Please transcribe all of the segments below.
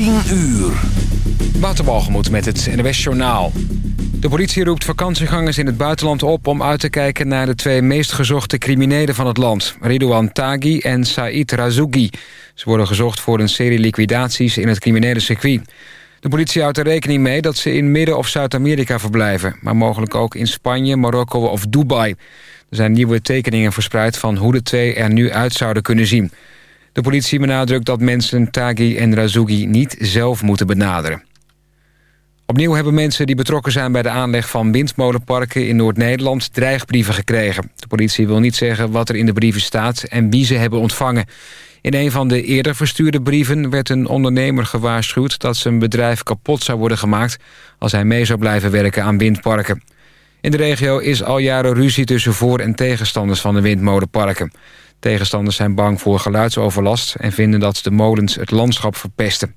10 uur. Waterbalgemoed met het NWS Journaal. De politie roept vakantiegangers in het buitenland op om uit te kijken naar de twee meest gezochte criminelen van het land. Ridouan Taghi en Said Razougi. Ze worden gezocht voor een serie liquidaties in het criminele circuit. De politie houdt er rekening mee dat ze in Midden- of Zuid-Amerika verblijven... maar mogelijk ook in Spanje, Marokko of Dubai. Er zijn nieuwe tekeningen verspreid van hoe de twee er nu uit zouden kunnen zien. De politie benadrukt dat mensen Taghi en Razougi niet zelf moeten benaderen. Opnieuw hebben mensen die betrokken zijn bij de aanleg van windmolenparken in Noord-Nederland dreigbrieven gekregen. De politie wil niet zeggen wat er in de brieven staat en wie ze hebben ontvangen. In een van de eerder verstuurde brieven werd een ondernemer gewaarschuwd dat zijn bedrijf kapot zou worden gemaakt als hij mee zou blijven werken aan windparken. In de regio is al jaren ruzie tussen voor- en tegenstanders van de windmolenparken. Tegenstanders zijn bang voor geluidsoverlast en vinden dat de molens het landschap verpesten.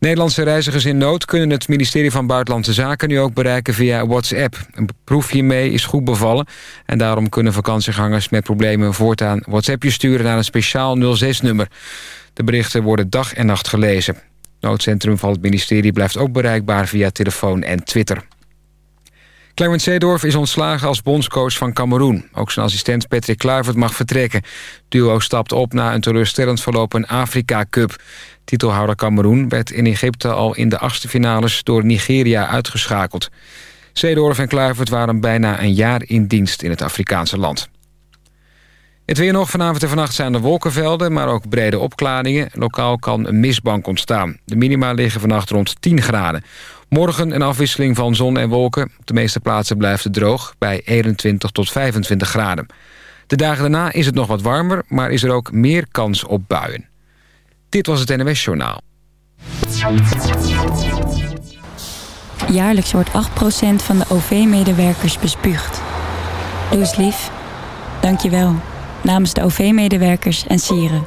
Nederlandse reizigers in nood kunnen het ministerie van Buitenlandse Zaken nu ook bereiken via WhatsApp. Een proef hiermee is goed bevallen en daarom kunnen vakantiegangers met problemen voortaan WhatsAppje sturen naar een speciaal 06-nummer. De berichten worden dag en nacht gelezen. Het noodcentrum van het ministerie blijft ook bereikbaar via telefoon en Twitter. Clarence Seedorf is ontslagen als bondscoach van Cameroen. Ook zijn assistent Patrick Kluivert mag vertrekken. Duo stapt op na een teleurstellend verlopen Afrika Cup. Titelhouder Cameroen werd in Egypte al in de achtste finales door Nigeria uitgeschakeld. Seedorf en Kluivert waren bijna een jaar in dienst in het Afrikaanse land. Het weer nog. Vanavond en vannacht zijn er wolkenvelden, maar ook brede opklaringen. Lokaal kan een mistbank ontstaan. De minima liggen vannacht rond 10 graden. Morgen een afwisseling van zon en wolken. De meeste plaatsen blijft het droog bij 21 tot 25 graden. De dagen daarna is het nog wat warmer, maar is er ook meer kans op buien. Dit was het NWS Journaal. Jaarlijks wordt 8% van de OV-medewerkers bespuugd. Doe eens lief. Dank je wel. Namens de OV-medewerkers en sieren.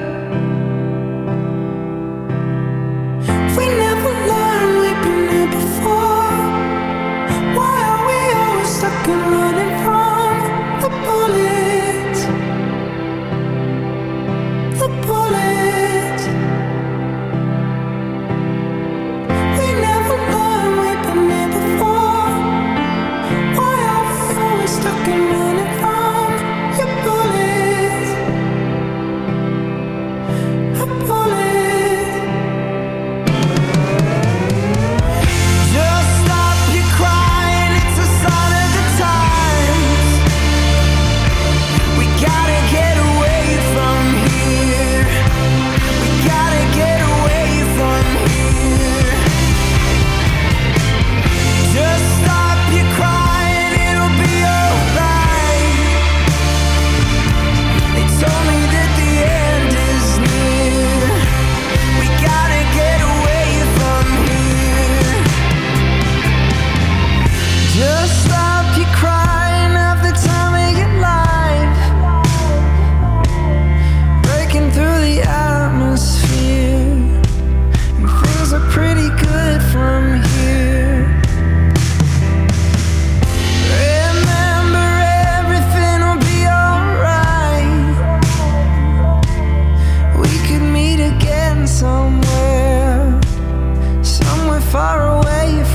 away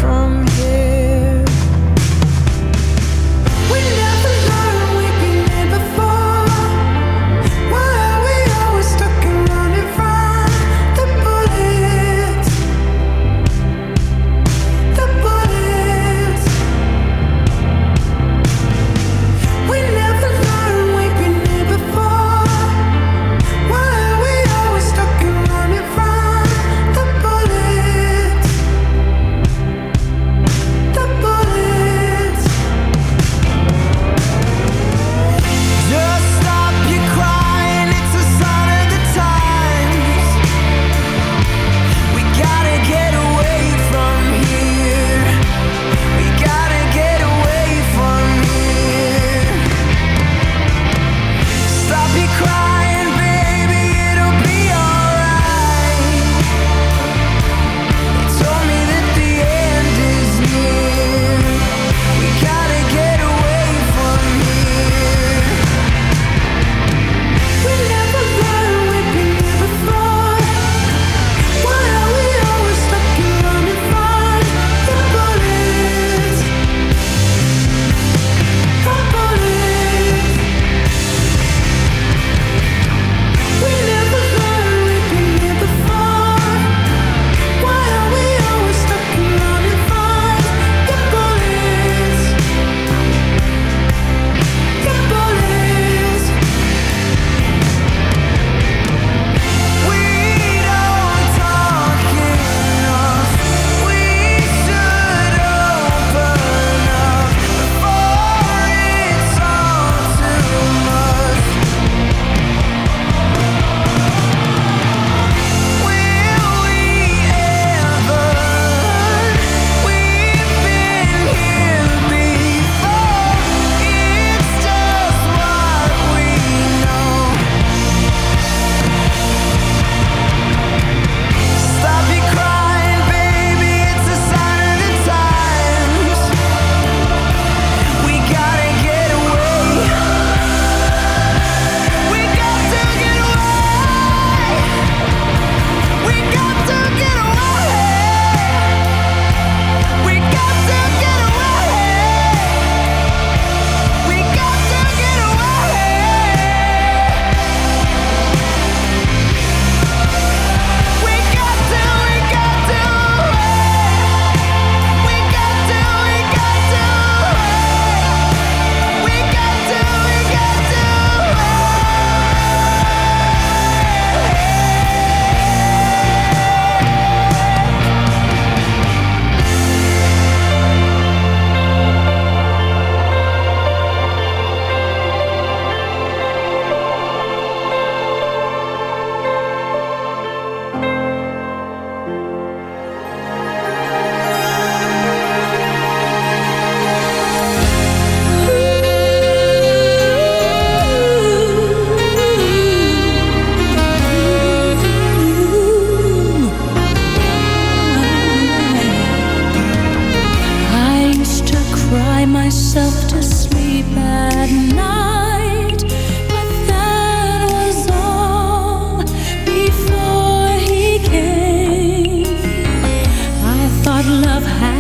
love has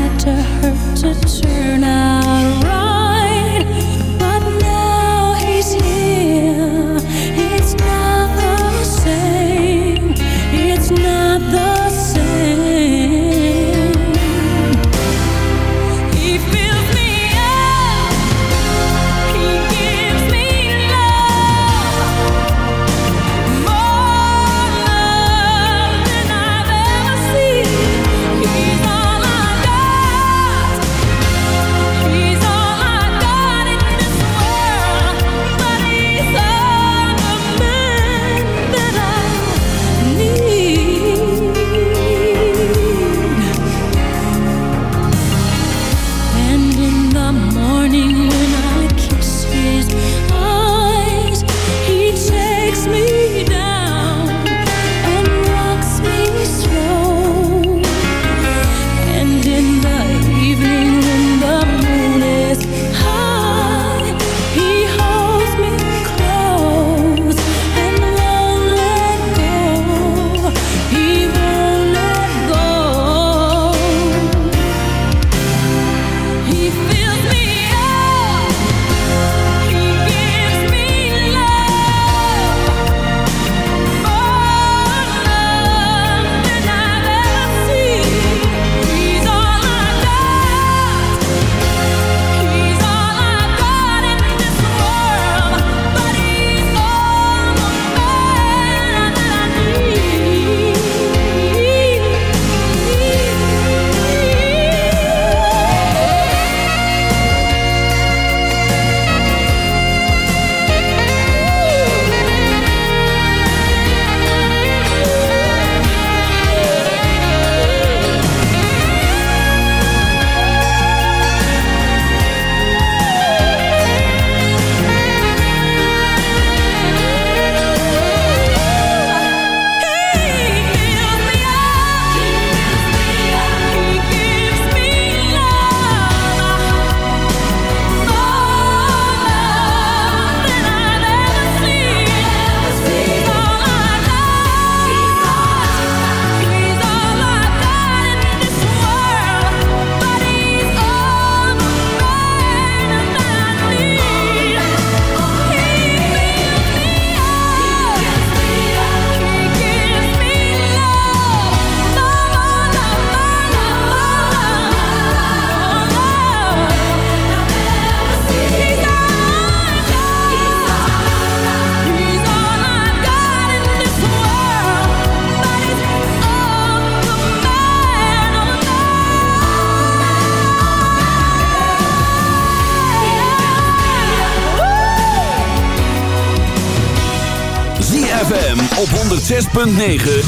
106.9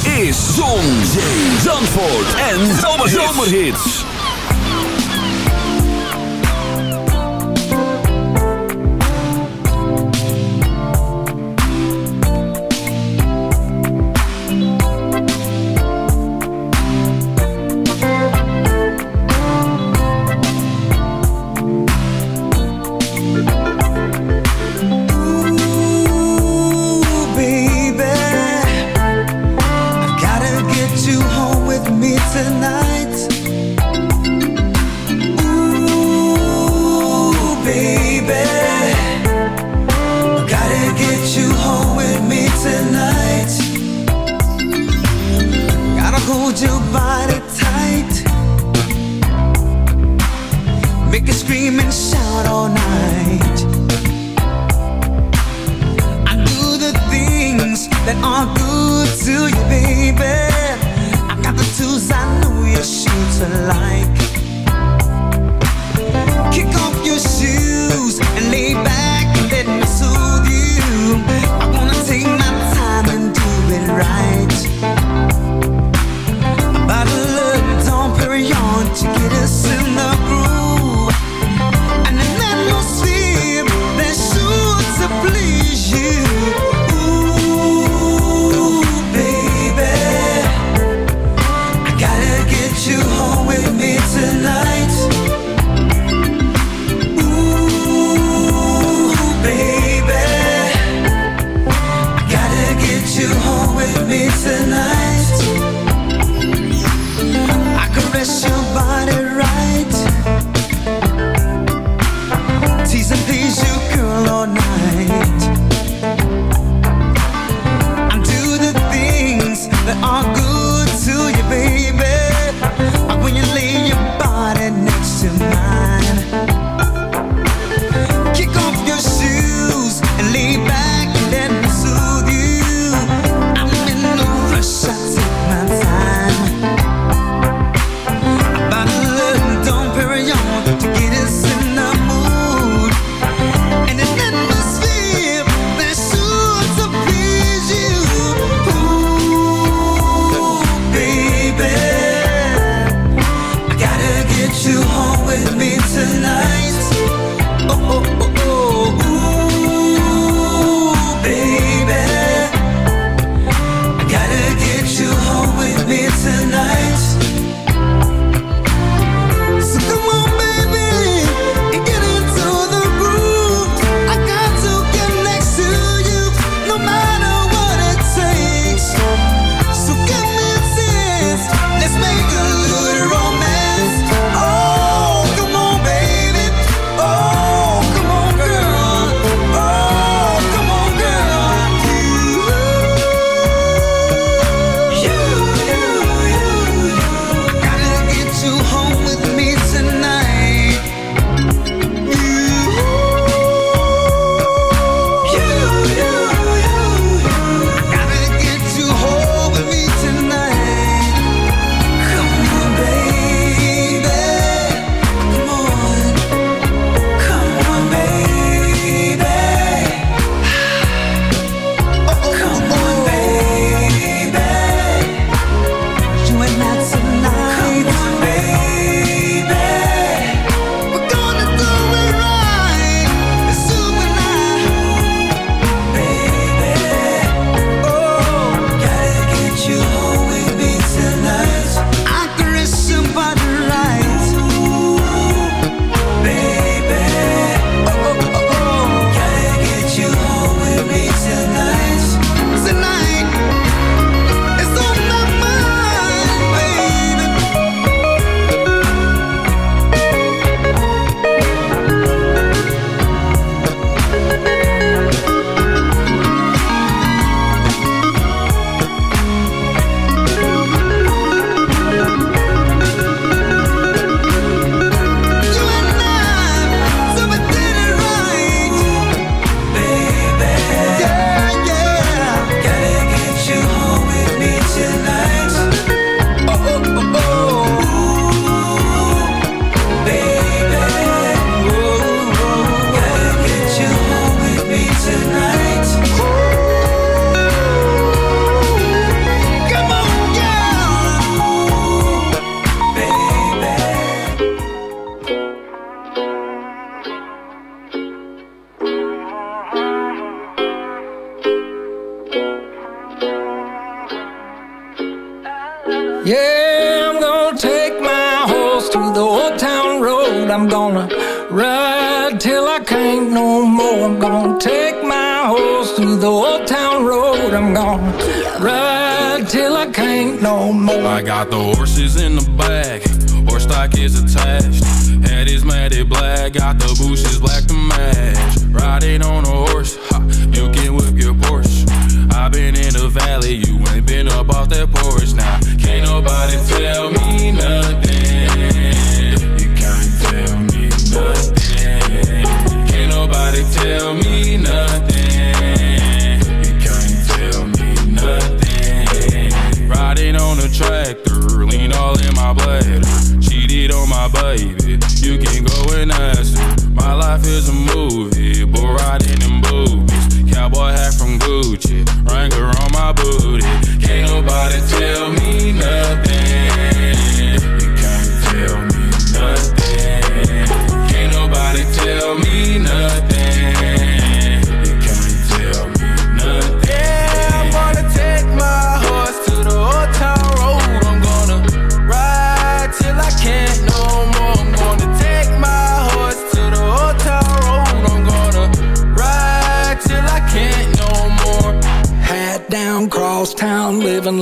Gucci, Wrangler on my booty. Can't nobody tell me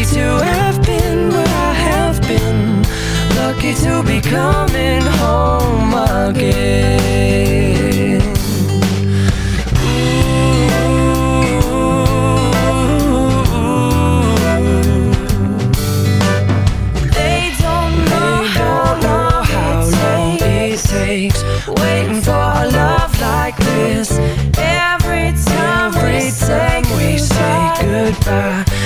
Lucky to have been where I have been. Lucky to be coming home again. They don't know how long it takes. Waiting for a love like this. Every time we Every time we say goodbye,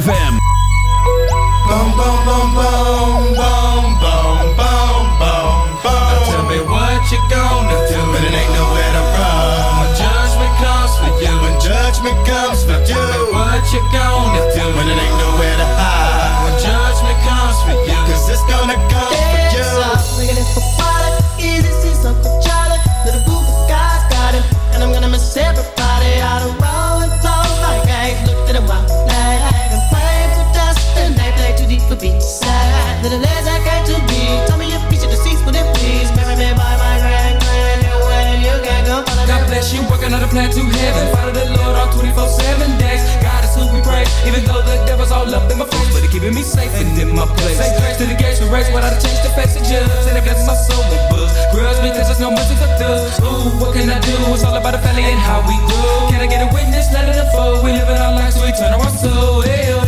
ZFM. me safe and in my place. Say grace to the gates we race, but I'd change the face of judge. And I guess my soul and buzz. Grudge because there's no mercy for dust. Ooh, what can I do? It's all about the family and how we grow. Can I get a witness? Let it unfold. We living our lives, so we turn our soul. Hell. Oh,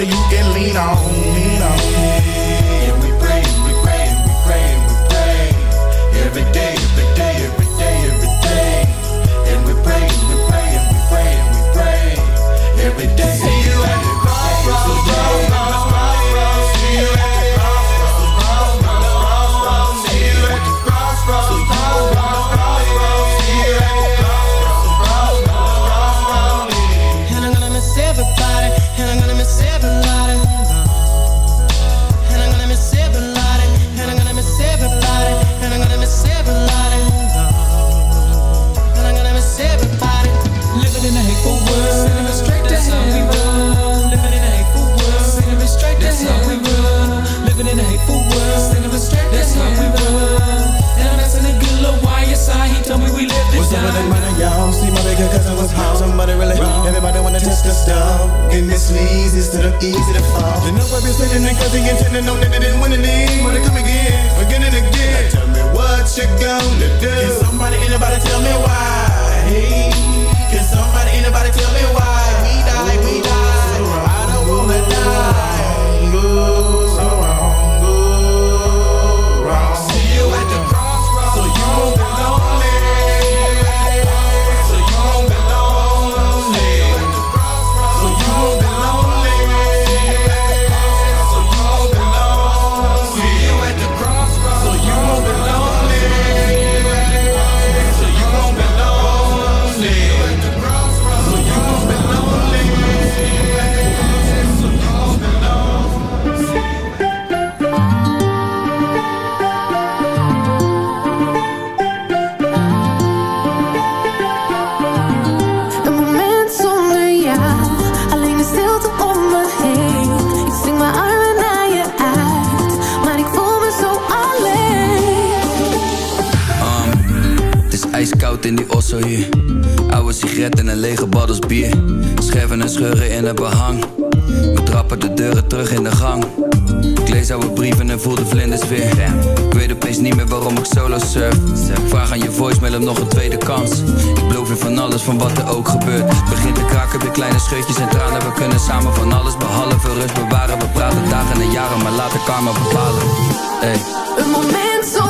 shoulder you can lean on. Lean on. And we pray, we pray, we pray, we pray every day. Just a stone. And this leads is to the easy to fall. You know I've been sitting and cussing and on no that they didn't win the league. Come again, again and again. Now tell me what you gonna do. Can somebody, anybody tell me why? Hey, can somebody, anybody tell me why? We die, we die. I don't wanna die. Ooh. van wat er ook gebeurt. Begint te kraken weer kleine scheurtjes en tranen. We kunnen samen van alles behalve rust bewaren. We praten dagen en jaren, maar laten karma bepalen. Hey. Een moment zo